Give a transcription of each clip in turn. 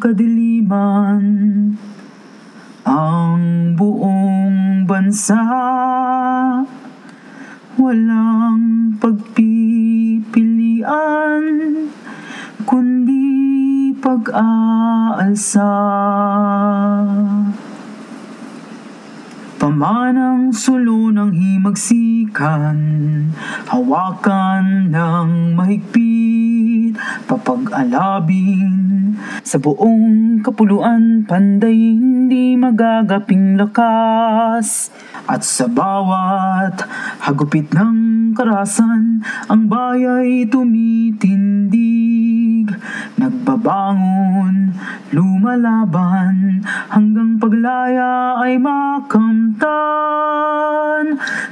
kadiliman ang buong bansa. Walang pagpipilian kundi pag-aalsa. Pamanang sulo ng himagsikan Hawakan ng mahigpit Papag-alabing Sa buong kapuluan Panday hindi magagaping lakas. At sa bawat hagupit ng karasan Ang bayay tumitindig. Nagbabangon, lumalaban Hanggang paglaya ay makamtan.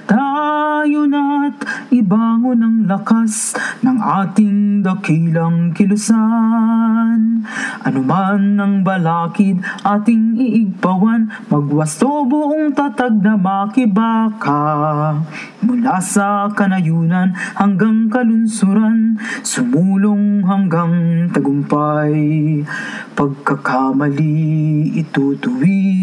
Tayo na't ibangon ang lakas Ng ating dakilang kilusan Ano man ang balakid ating iigpawan Magwasto buong tatag na makibaka. Mula sa kanayunan hanggang kalunsuran Sumulong hanggang tagumpay. Pagkakamali itutuwid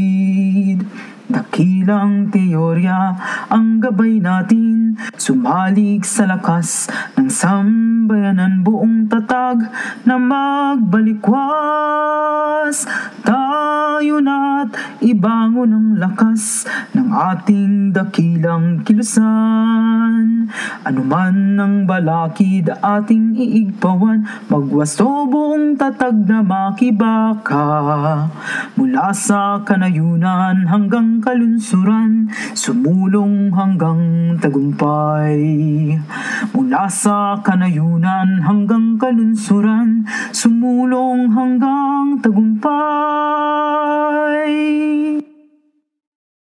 Dakilang teorya ang gabay natin. Sumalig sa lakas ng sambayanan buong tatag na magbalikwas. Tayo na't ibangon ang lakas ng ating dakilang kilusan. Ano man ang balakid ating iigpawan Magwasto buong tatag na makibaka. Mula sa kanayunan hanggang kalunsuran Sumulong hanggang tagumpay. Mula sa kanayunan hanggang kalunsuran Sumulong hanggang tagumpay Bye.